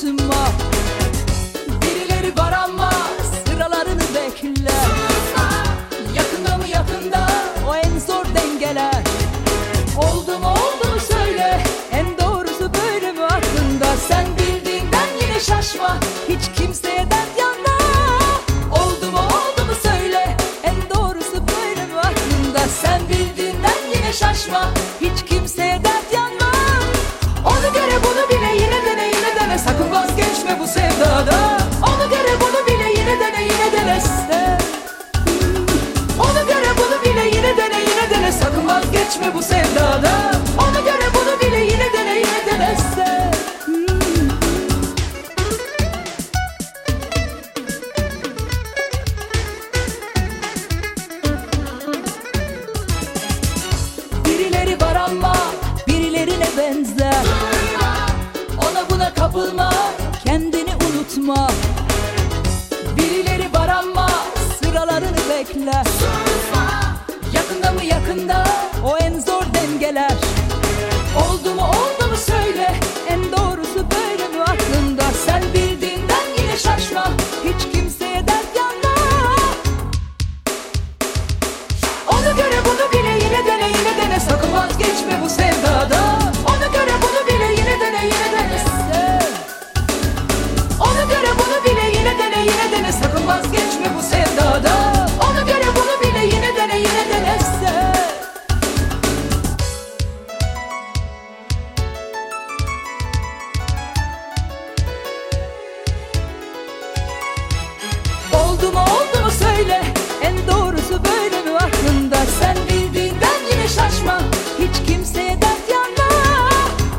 什么？Sevdada. Ona göre bunu bile yine dene yine dene sen Ona göre bunu bile yine dene yine dene. Sakın vazgeçme bu sevdada. Ona göre bunu bile yine dene yine dene Birileri var ama birilerine benzer. Ona buna kapılma Birileri var ama sıralarını bekler Yakında mı yakında Dert yanma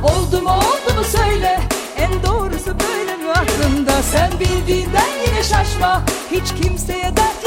Oldu mu oldu mu söyle. En doğrusu böyle mi aklında? Sen bildiğinden yine şaşma. Hiç kimseye dert